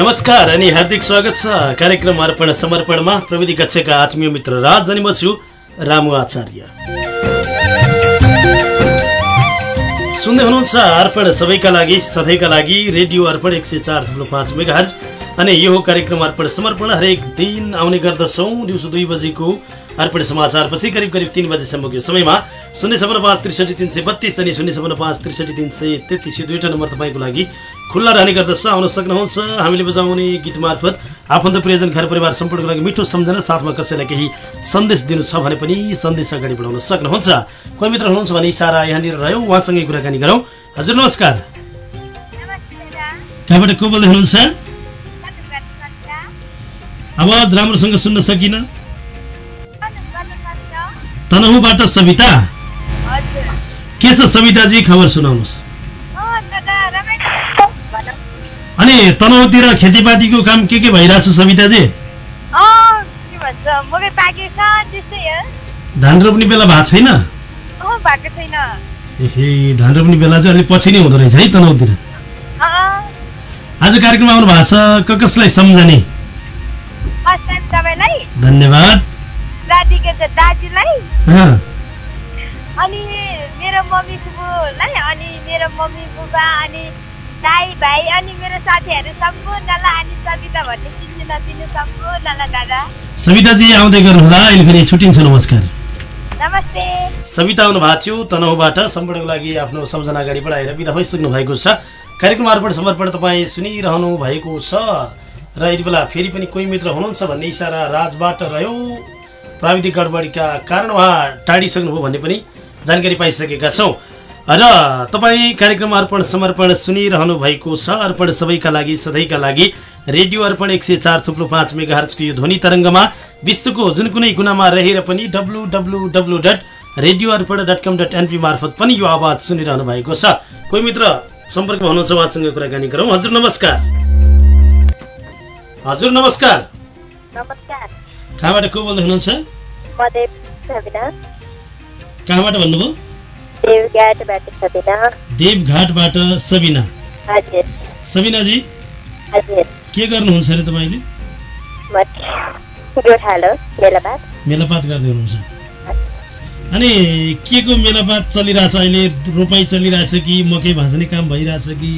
नमस्कार अनि हार्दिक स्वागत छ। कार्यक्रम अर्पण समर्पणमा प्रविधि कक्षका आत्मीय मित्र राज अनि म छु रामु आचार्य। सुन्दै हुनुहुन्छ अर्पण सबैका लागि सधैँका लागि रेडियो अर्पण एक सय चार थुप्रो पाँच मेगा अनि यो कार्यक्रम अर्पण समर्पण हरेक दिन आउने गर्दछौँ दिउँसो दुई बजीको अर्पण समाचारपछि करिब करिब तिन बजीसम्मको समयमा शून्य छपन्न पाँच त्रिसठी तिन सय बत्तिस अनि शून्य छपन्न पाँच त्रिसठी तिन सय तेत्तिस यो दुईवटा नम्बर तपाईँको लागि खुल्ला रहने गर्दछ। आउन सक्नुहुन्छ। हामीले बजाउने गीत मार्फत आफन्त प्रियजन घर परिवार सम्पूर्णको लागि मिठो सम्झना साथमा कसैलाई केही सन्देश दिनु छ भने पनि सन्देश अगाडि बढाउन सक्नुहुन्छ। कोही मित्र हुनुहुन्छ भने इसारा यहाँनिर रह्यो। उहाँसँगै कुराकानी गरौँ। हजुर नमस्कार। कहाँबाट को बोल्दै हुनुहुन्छ? आवाज राम्रोसँग सुन्न सकिनँ। तनहुबाट सविता। के छ सविताजी खबर सुनाउनुहोस्। अनि तनहुतिर खेतीपातीको काम के के भइरहेछ सविताजी? धान रोप्ने बेला भएको छैन? ए धान रोप्ने बेला चाहिँ अलिक पछि नै हुँदो रहेछ है तनहुतिर। आज कार्यक्रम आउनु भएको छ कसलाई सम्झने? धन्यवाद। दाजुलाई। अनि मेरो मम्मी फुपूलाई अनि मेरो मम्मी बुबा अनि दाई भाइ अनि मेरो साथीहरू सम्पूर्णलाई अनि सविता भन्ने चिन्नु नचिन्नु सम्पूर्णलाई दादा। सविताजी आउँदै गर्नुहोला अहिले फेरि छुट्टिन्छ नमस्कार। नमस्ते। सविता आउनु भएको थियो तनहुबाट सम्पूर्णको लागि आफ्नो सम्झना अगाडि बढाएर बिदा भइसक्नु भएको छ। कार्यक्रम अर्पण समर्पण तपाईँ सुनिरहनु भएको छ। र यति बेला फेरि पनि कोही मित्र हुनुहुन्छ भन्ने इसारा राजबाट रह्यो। प्राविधिक गडबडीका कारण उहाँ टाढिसक्नुभयो भन्ने पनि जानकारी पाइसकेका छौँ। र तपाईँ कार्यक्रम अर्पण समर्पण सुनिरहनु भएको छ। अर्पण सबैका लागि सधैँका लागि रेडियो अर्पण एक सय चार थुप्रो पाँच मेगा हर्चको यो ध्वनि तरङ्गमा विश्वको जुन कुनै कुनामा रहेर पनि W W W dot radio Arpan dot com dot NP मार्फत पनि यो आवाज सुनिरहनु भएको छ। कोही मित्र सम्पर्कमा हुनुहुन्छ उहाँसँग कुराकानी गरौँ। हजुर नमस्कार। हजुर नमस्कार। नमस्कार। कहाँबाट को बोल्दै हुनुहुन्छ? कहाँबाट भन्नुभयो? देवघाटबाट सबिना सबिनाजी के गर्नुहुन्छ अरे तपाईँले? मेलापात गर्दै हुनुहुन्छ। अनि के को मेलापात चलिरहेछ अहिले? रोपाई चलिरहेछ कि मकै भाँच्ने काम भइरहेछ कि?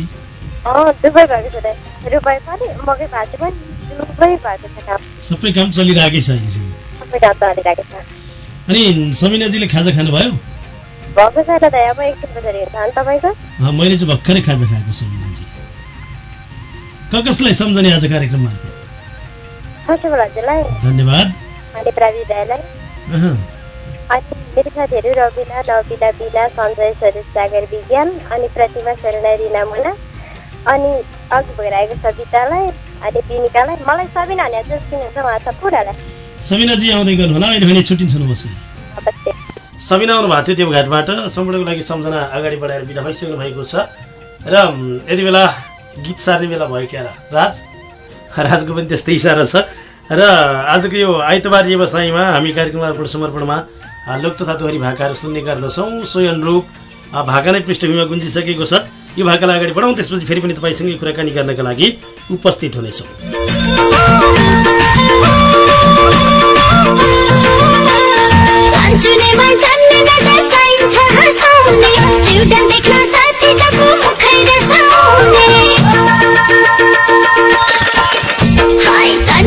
सबै काम चलिरहेकै छ अनि समिनाजीले खाजा खानुभयो? मैले चाहिँ भर्खरै खाजा खाएको समिनाजी क कसलाई सम्झने आज कार्यक्रममा? धन्यवाद। अनि मेरो साथीहरू नविना बिना सञ्जय स्वरूप सागर विज्ञान अनि प्रतिमा शरणा रिना मुना अनि अघि भइरहेको सवितालाई अनि बिनिकालाई। मलाई सबिना भने चाहिँ चिन्नुहुन्छ उहाँ सब पुरालाई। सबिनाजी आउँदै गर्नु होला अहिले भने छुट्टिन्छ नमस्ते सबिना आउनु भएको थियो त्यो घाटबाट। सम्पूर्णको लागि सम्झना अगाडि बढाएर बिदा भइसक्नु भएको छ। र यति बेला गीत सार्ने बेला भयो क्या राज? राजको पनि त्यस्तै इसारा छ। र आजको यो आइतबार व्यवसायमा हामी कार्यक्रम अर्पण समर्पणमा लोक तथा दोहोरी भाकाहरू सुन्ने गर्दछौँ। सोही अनुरूप भाका नै पृष्ठभूमिमा गुन्जिसकेको छ। यो भाकालाई अगाडि बढाउँ त्यसपछि फेरि पनि तपाईँसँगै कुराकानी गर्नका लागि उपस्थित हुनेछौँ।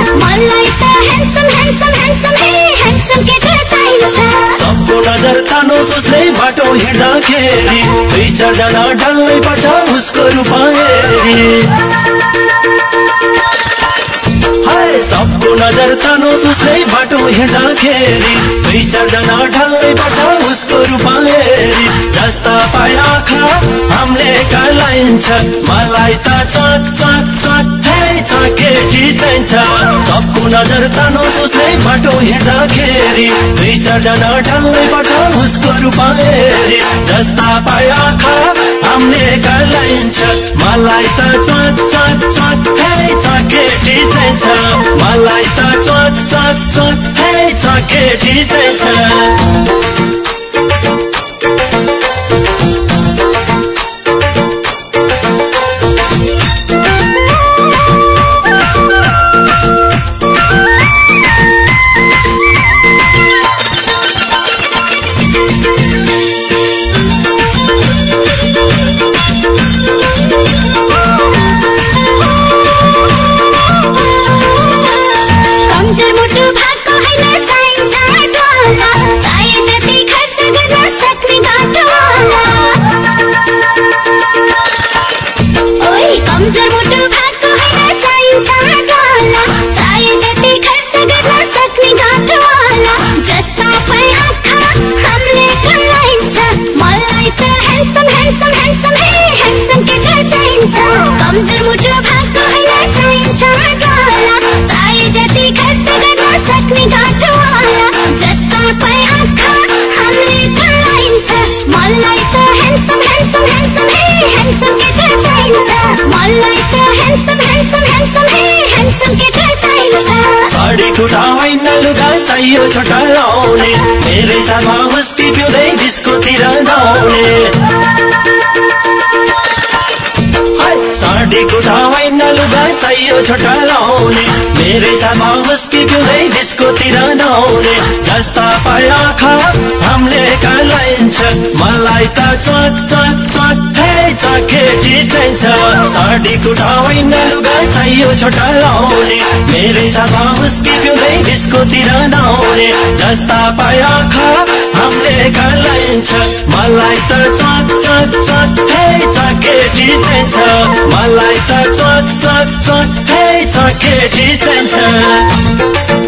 मलाई त ह्यान्डसम हे नजर तानो बाटो हिँड्दाखेरि दुई चारजना डल्लै उसको रूपमा सबको नजर तानो सुस्रै बाटो हिँड्दाखेरि दुई चारजना ढल्लै पर्छ उसको रूपमा हेरी। जस्ता आँखा हामीले कलाइन्छ मलाई त चक चक चक हे चके केटी चाहिन्छ सबको नजर तानो उसले बाटो हिँड्दाखेरि दुई चारजना ढल्लै पर्छ उसको रूपमा हेरी। जस्ता पाए आँखा गलाइन्छ। मलाई त चट चट चट हे छ केटी चाहिन्छ मलाई त चट चट चट हे छ केटी चाहिन्छ चाहियो छोटा लाउने मेरै साथमा हुस्की पिउँदै डिस्कोतिर हाय, खुट्टा होइन लुगा चाहियो छोटा लाउने। मेरै साथमा हुस्की पिउँदै डिस्कोतिर धाउने जस्ता पाए आँखा हामीले कलाइन्छ मलाई त चट चट चट हे केटी चाहिन्छ साडी खुट्टा होइन लुगा चाहियो छोटा लाउने। मेरै साथमा हुस्की पिउँदै डिस्कोतिर धाउने जस्ता पाए आँखा हामीले कलाइन्छ मलाई त चट चट चट हे छ केटी चाहिन्छ मलाई त चट चट चट हे छ केटी चाहिन्छ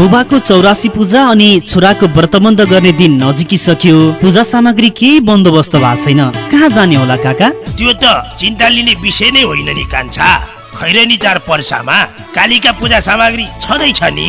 बुबाको चौरासी पूजा अनि छोराको व्रतबन्ध गर्ने दिन नजिकिसक्यो। पूजा सामग्री केही बन्दोबस्त भएको छैन। कहाँ जाने होला काका? त्यो त चिन्ता लिने विषय नै होइन नि कान्छा। खैरनी चार पर्सामा कालीका पूजा सामग्री छँदैछ नि।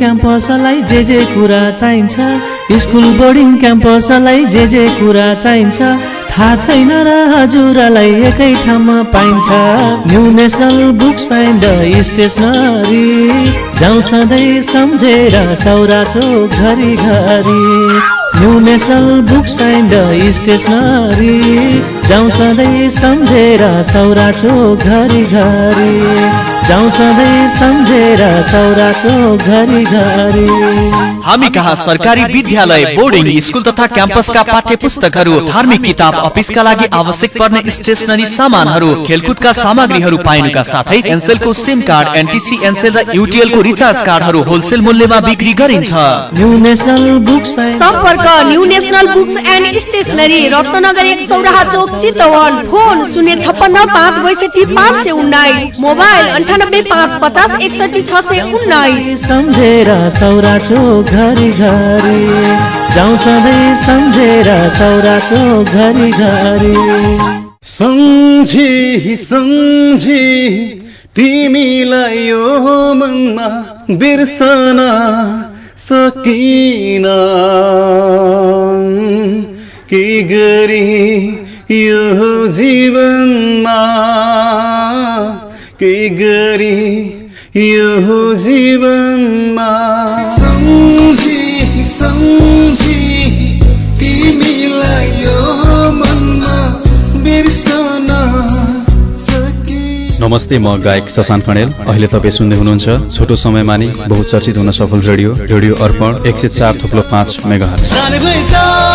क्याम्पसलाई जे जे कुरा चाहिन्छ स्कुल बोर्डिङ क्याम्पसलाई जे जे कुरा चाहिन्छ। थाहा छैन र हजुरलाई एकै ठाउँमा पाइन्छ। New national books and stationery जाउँ सधैँ सम्झेर सौरा चोक घरि घरि। New national books and stationery जाउँ सधैँ सम्झेर सौरा चोक घरि घरि। जाउँ सधैँ सम्झेर सौरा चोक घरि घरि। हामी कहाँ सरकारी विद्यालय बोर्डिङ स्कुल तथा क्याम्पसका पाठ्य पुस्तकहरू धार्मिक किताब अफिसका लागि आवश्यक पर्ने स्टेसनरी सामानहरू खेलकुदका सामग्रीहरू पाइनुका साथै एनसेलको सिम कार्ड एनटिसी एनसेल र युटिएलको रिचार्ज कार्डहरू होलसेल मूल्यमा बिक्री गरिन्छ। न्यु नेसनल बुक्स सम्पर्क new national books and stationery Ratnagar एक सौराहा चोक चितवन। फोन शून्य छप्पन्न पाँच बैसठी पाँच सय उन्नाइस। मोबाइल अन्ठानब्बे पाँच पचास एकसठी छ सय उन्नाइस। सम्झेर सौरा चोक घरि घरि जाउँ सधैँ सम्झेर सौरा चोक घरि। घरि सम्झी सम्झी तिमीलाई यो मनमा बिर्सन सकिन। के गरी यो जीवनमा? के गरी यो जीवनमा? सम्झी सम्झी। नमस्ते म गायक शशान्त कणेल अहिले तपाईँ सुन्दै हुनुहुन्छ छोटो समयमा नै बहुचर्चित हुन सफल रेडियो रेडियो अर्पण एक सय चार थुप्लो पाँच मेगा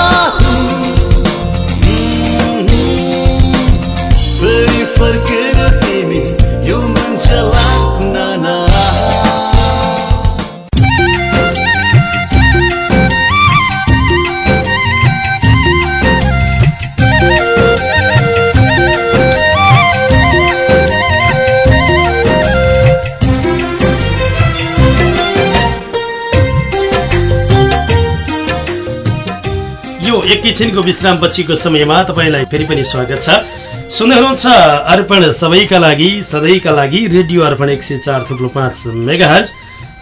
एकैछिनको विश्राम पछिको समयमा तपाईँलाई फेरि पनि स्वागत छ। सुन्दै हुनुहुन्छ अर्पण सबैका लागि सधैँका लागि रेडियो अर्पण एक सय चार थुप्रो पाँच मेगाहज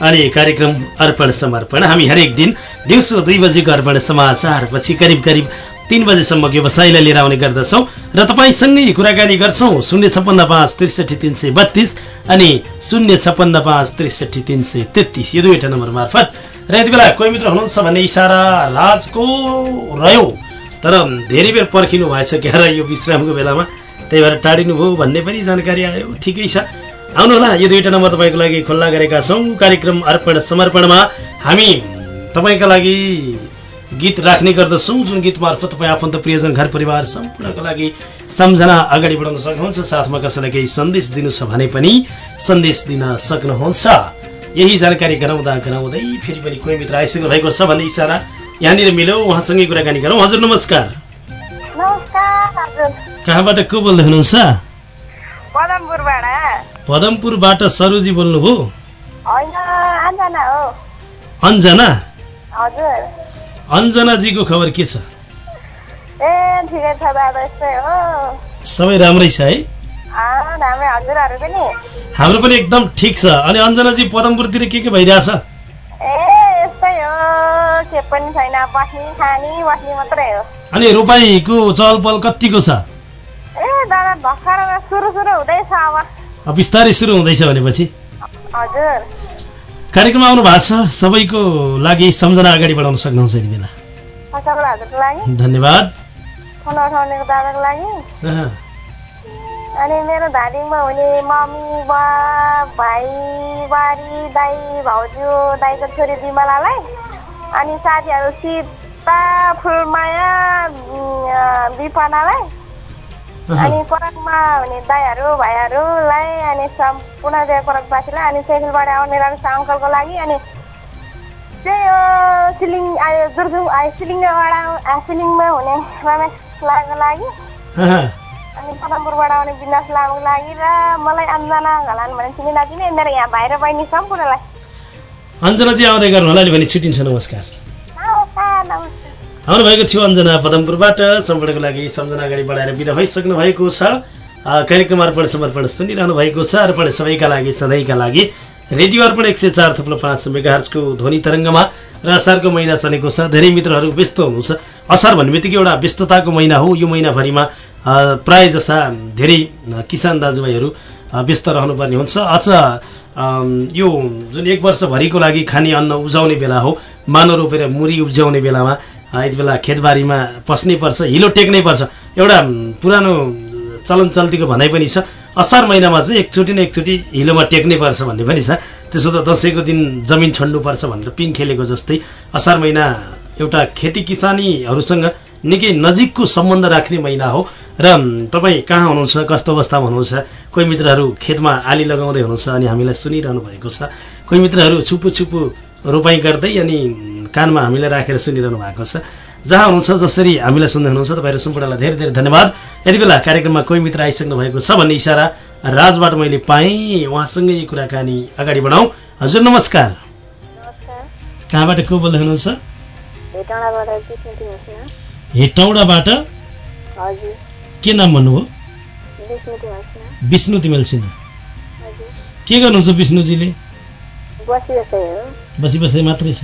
अनि कार्यक्रम अर्पण समर्पण। हामी हरेक दिन दिउँसो दुई बजेको अर्पण समाचार पछि करिब करिब तिन बजेसम्म व्यवसायलाई लिएर आउने गर्दछौँ र तपाईँसँगै कुराकानी गर्छौँ शून्य छप्पन्न पाँच त्रिसठी तिन सय बत्तिस अनि शून्य छप्पन्न पाँच त्रिसठी तिन सय तेत्तिस। यो दुईवटा नम्बर मार्फत। र यति बेला कोही मित्र हुनुहुन्छ भन्ने इसारा राजको रह्यो। तर धेरै बेर पर्खिनु भएछ क्या र यो विश्रामको बेलामा। त्यही भएर टाढिनु भयो भन्ने पनि जानकारी आयो। ठिकै छ। आउनुहोला यो दुईवटा नम्बर तपाईँको लागि खुल्ला गरेका छौँ। कार्यक्रम अर्पण समर्पणमा हामी तपाईँका लागि गीत राख्ने गर्दछौँ जुन गीत मार्फत तपाईँ आफन्त प्रियजन घर परिवार सम्पूर्णका लागि सम्झना अगाडि बढाउन सक्नुहुन्छ साथमा कसैलाई केही सन्देश दिनु छ भने पनि सन्देश दिन सक्नुहुन्छ। यही जानकारी गराउँदा गराउँदै फेरि पनि कोही मित्र आइसक्नु भएको छ भन्ने इसारा यहाँनिर मिल्यो। उहाँसँगै कुराकानी गरौँ। हजुर नमस्कार। कहाँबाट को बोल्दै हुनुहुन्छ? पदमपुरबाट। सरोजी बोल्नुभयो। होइन अञ्जनाजीको खबर के छ? सबै राम्रै छ है? हाम्रो पनि एकदम ठिक छ। अनि अञ्जनाजी पदमपुरतिर के के भइरहेछ? अनि रोपाईँको चहल पहल कतिको छ? बिस्तारै सुरु हुँदैछ भनेपछि? कार्यक्रममा आउनु भएको छ। सबैको लागि सम्झना अगाडि बढाउन सक्नुहुन्छ यति बेला। धन्यवाद। अनि मेरो धादिङमा हुने मम्मी बा भाइ बारी दाई भाउजू दाईको छोरी विमलालाई अनि साथीहरू सीता फुलमाया विपनालाई अनि परकमा हुने दाईहरू भाइहरूलाई अनि सम्पूर्ण परकवासीलाई अनि सेफिलबाट आउने रमेश अङ्कलको लागि अनि त्यही हो सिलिङ आयो दुर्गुङ आयो सिलिङबाट सिलिङमा हुने रमेश लाको लागि। अनि पदमपुरबाट आउने विनाश लामाको लागि र मलाई अञ्जना घलान भने चिनी नचिने मेरो यहाँ भाइ र बहिनी सम्पूर्णलाई। अञ्जनाजी आउँदै गर्नु होला नि भने छुट्टिन्छ नमस्कार। नमस्कार आउनु भएको थियो अञ्जना पदमपुरबाट। सम्पूर्णको लागि सम्झना अगाडि बढाएर बिदा भइसक्नु भएको छ। कार्यक्रम अर्पण समर्पण सुनिरहनु भएको छ। अर्पण सबैका लागि सधैँका लागि। रेडियो अर्पण एक सय चार थुप्रो पाँच मेगाहर्जको ध्वनि तरङ्गमा र असारको महिना चलेको छ। धेरै मित्रहरू व्यस्त हुनुहुन्छ। असार भन्ने बित्तिकै एउटा व्यस्तताको महिना हो। यो महिनाभरिमा प्राय जस्ता धेरै किसान दाजुभाइहरू व्यस्त रहनुपर्ने हुन्छ। अझ यो जुन एक वर्षभरिको लागि खाने अन्न उब्जाउने बेला हो। मानो रोपेर मुरी उब्जाउने बेलामा यति बेला खेतबारीमा पस्नै पर्छ हिलो टेक्नै पर्छ। एउटा पुरानो चलन चल्तीको भनाइ पनि छ। असार महिनामा चाहिँ एकचोटि न एकचोटि हिलोमा टेक्नै पर्छ भन्ने पनि छ। त्यसो त दसैँको दिन जमिन छन्नुपर्छ भनेर पिङ खेलेको जस्तै असार महिना एउटा खेती किसानीहरूसँग निकै नजिकको सम्बन्ध राख्ने महिना हो। र तपाईँ कहाँ हुनुहुन्छ कस्तो अवस्थामा हुनुहुन्छ? कोही मित्रहरू खेतमा आली लगाउँदै हुनुहुन्छ अनि हामीलाई सुनिरहनु भएको छ। कोही मित्रहरू छुपु छुपु रोपाइँ गर्दै अनि कानमा हामीलाई राखेर सुनिरहनु भएको छ। जहाँ हुनुहुन्छ जसरी हामीलाई सुन्दै हुनुहुन्छ तपाईँहरू सम्पूर्णलाई धेरै धेरै धन्यवाद। यति बेला कार्यक्रममा कोही मित्र आइसक्नु भएको छ भन्ने इसारा राजबाट मैले पाएँ। उहाँसँगै यो कुराकानी अगाडि बढाउँ। हजुर नमस्कार। कहाँबाट को बोल्दै हुनुहुन्छ? हेटौँडाबाट के नाम भन्नुभयो? विष्णु तिमेल सिन्हा। के गर्नुहुन्छ विष्णुजीले? बसी बसाइ मात्रै छ।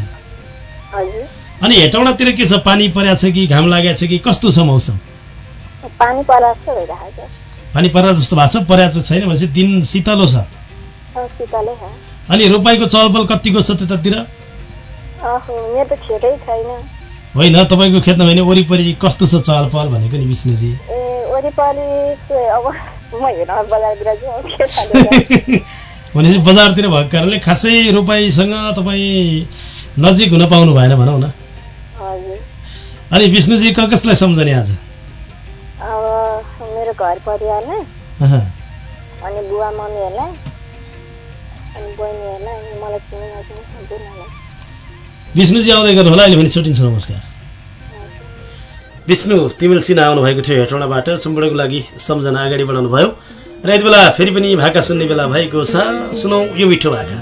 अनि हेटौँडातिर के छ? पानी परेको छ कि घाम लागेको छ कि? कस्तो छ मौसम? पानी परेको जस्तो भएको छ परेको छैन? भनेपछि दिन शीतलो छ। अनि रोपाइँको चलपल कतिको छ त्यतातिर? होइन तपाईँको खेतमा भने वरिपरि कस्तो छ चहल पहल भनेको नि विष्णुजी? भनेपछि बजारतिर भएको कारणले खासै रोपाइँसँग तपाईँ नजिक हुन पाउनु भएन भनौँ न। अनि विष्णुजी क कसलाई सम्झने आज? मेरो घर परिवारलाई अहँ, अनि बुवा मम्मीहरूलाई अनि बहिनीहरूलाई अनि मलाई चिनी नचिनी सम्पूर्णलाई विष्णुजी आउँदै गर्नु होला अहिले भने छुट्टिन्छ नमस्कार। विष्णु तिमिल सिन्हा आउनुभएको थियो हेटौँडाबाट सम्पूर्णको लागि सम्झना अगाडि बढाउनु भयो र यति बेला फेरि पनि भाका सुन्ने बेला भएको छ। सुनौ यो मिठो भाका।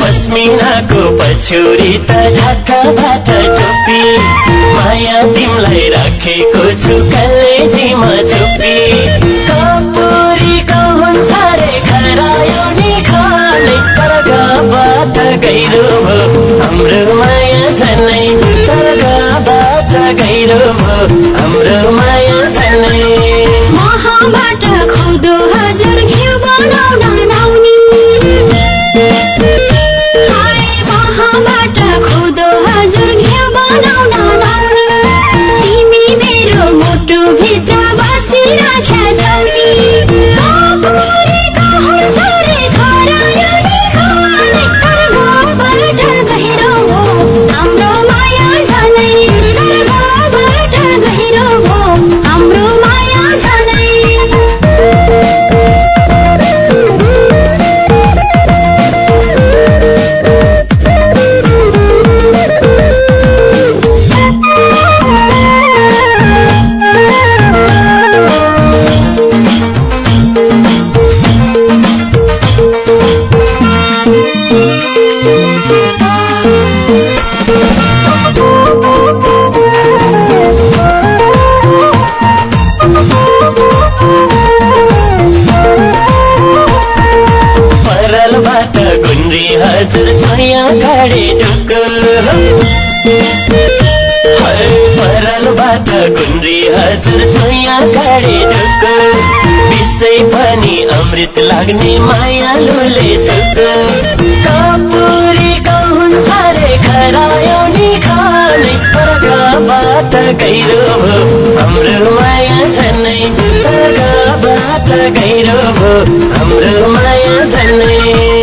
पस्मिनाको पछ्यौरी त ढाकाबाट टोपी। माया तिमीलाई राखेको छु कलेजीमा छुपी। कपुरीको हुन्छ रे खरायो नि खाने तरगाबाट गहिरो भयो हाम्रो माया झनै तरगाबाट गहिरो भयो हाम्रो माया हजुर छया गाडे ढुक्क विषय पनि अमृत लाग्ने मायालुले छुक्क कपुरी हुन्छ रे खरायो खाने तर्कबाट गहिरो भो हाम्रो माया झन्नै तर्कबाट गहिरो भो हाम्रो माया झन्नै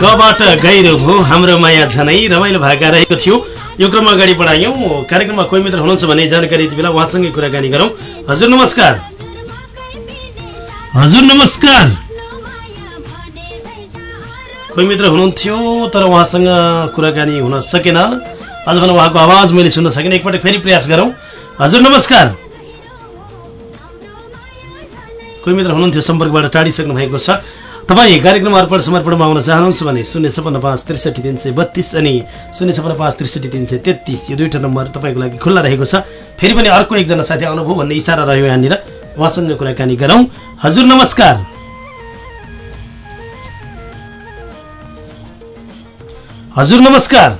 गबाट गहिरो भो हाम्रो माया झनै रमाइलो भाका रहेको थियो। यो क्रम अगाडि बढायौँ। कार्यक्रममा कोही मित्र हुनुहुन्छ भने जानकारी यति बेला उहाँसँगै कुराकानी गरौँ। हजुर नमस्कार। हजुर नमस्कार। कोही मित्र हुनुहुन्थ्यो तर उहाँसँग कुराकानी हुन सकेन। अझ भने उहाँको आवाज मैले सुन्न सकिनँ। एकपटक फेरि प्रयास गरौँ। हजुर नमस्कार। कोही मित्र हुनुहुन्थ्यो सम्पर्कबाट टाढिसक्नु भएको छ। तपाईँ कार्यक्रम अर्पण समर्पणमा आउन चाहनुहुन्छ भने शून्य छपन्न पाँच त्रिसठी तिन सय बत्तिस अनि शून्य छपन्न पाँच त्रिसठी तिन सय तेत्तिस यो दुईवटा नम्बर तपाईँको लागि खुल्ला रहेको छ। फेरि पनि अर्को एकजना साथी आउनुभयो भन्ने इसारा रह्यो यहाँनिर। उहाँसँग कुराकानी गरौँ। हजुर नमस्कार। हजुर नमस्कार।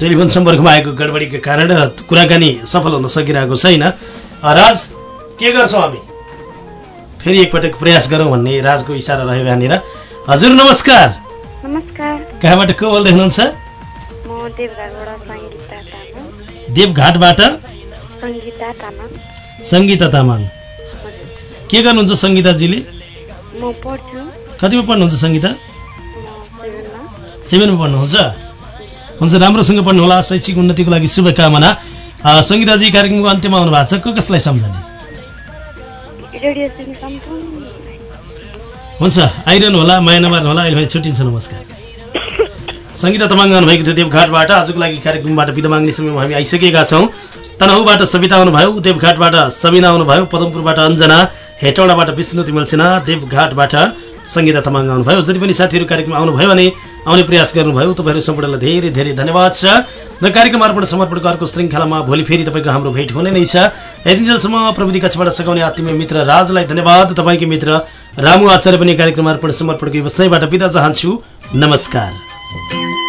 टेलिफोन सम्पर्कमा आएको गडबडीका कारण कुराकानी सफल हुन सकिरहेको छैन। राज के गर्छौँ हामी? फेरि एकपटक प्रयास गरौँ भन्ने राजको इसारा रह्यो यहाँनिर हजुर नमस्कार। नमस्कार। कहाँबाट को बोल्दै हुनुहुन्छ? देवघाटबाट सङ्गीता तामाङ। के गर्नुहुन्छ सङ्गीताजीले? कतिमा पढ्नुहुन्छ सङ्गीता? सेभेनमा। पढ्नुहुन्छ? हुन्छ राम्रोसँग पढ्नुहोला शैक्षिक उन्नतिको लागि शुभकामना। सङ्गीताजी कार्यक्रमको अन्त्यमा आउनु भएको छ। को कसलाई सम्झने? हुन्छ आइरहनु होला माया नमार्नु होला अहिले छुट्टिन्छ नमस्कार। सङ्गीता तमाङ आउनुभएको थियो देवघाटबाट आजको लागि कार्यक्रमबाट बिदा माग्ने समयमा हामी आइसकेका छौँ। तनहुबाट सविता आउनुभयो देवघाटबाट सबिना आउनुभयो पदमपुरबाट अञ्जना हेटौडाबाट विष्णु तिमल सिन्हा देवघाटबाट सङ्गीता तमाङ आउनुभयो। जति पनि साथीहरू कार्यक्रममा आउनुभयो भने आउने प्रयास गर्नुभयो। तपाईँहरू सम्पूर्णलाई धेरै धेरै धन्यवाद छ। र कार्यक्रम अर्पण समर्पणको अर्को श्रृङ्खलामा भोलि फेरि तपाईँको हाम्रो भेट हुने नै छ। यतिन्जेलसम्म प्रविधि कक्षबाट सघाउने आत्मीय मित्र राजलाई धन्यवाद। तपाईँकै मित्र रामु आचार्य पनि कार्यक्रम अर्पण समर्पणको व्यवसायबाट बिदा चाहन्छु। नमस्कार।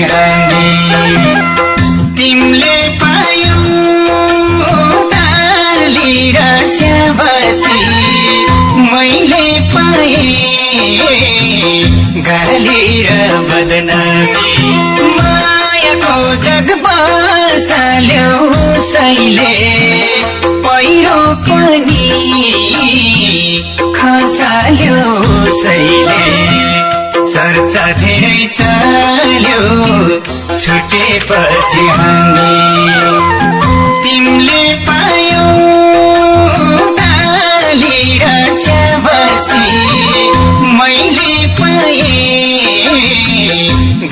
हामी तिमीले पायौ ताली र स्याबासी मैले पाएँ गाली र बदनामी। मायाको जग बसाल्यो सैले। पहिरो पनि खसाल्यो सैले। चर्चा धेरै चाल्यो छुटेपछि हामी तिमीले पायौ ताली र मैले पाएँ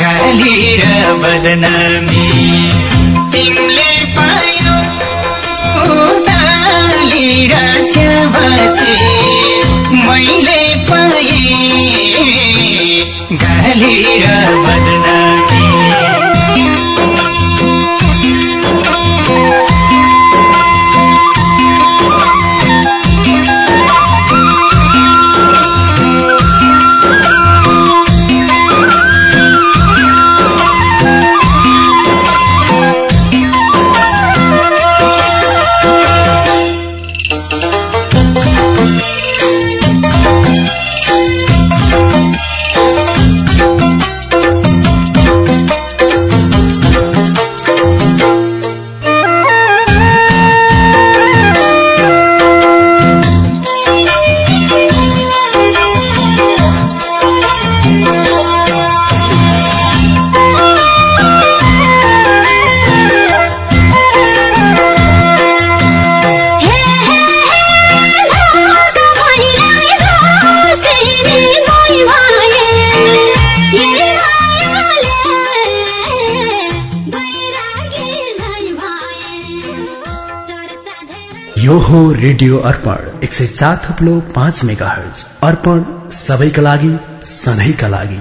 गाली र बदनामी। गाली र हो रेडियो अर्पण एक सय सात थप्लो पाँच मेगा हर्ज अर्पण सबैका लागि, सधैँका लागि।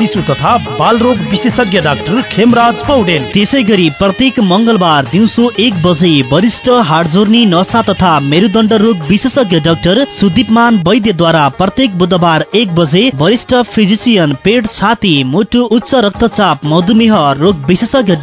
शिशु तथा बाल रोग विशेषज्ञ डाक्टर खेमराज पौडेल। त्यसै गरी प्रत्येक मंगलबार दिउँसो एक बजे वरिष्ठ हाडजोर्नी नशा तथा मेरुदण्ड रोग विशेषज्ञ डाक्टर सुदीपमान वैद्यद्वारा प्रत्येक बुधबार एक बजे वरिष्ठ फिजिसियन पेट छाती मुटु उच्च रक्तचाप मधुमेह रोग विशेषज्ञ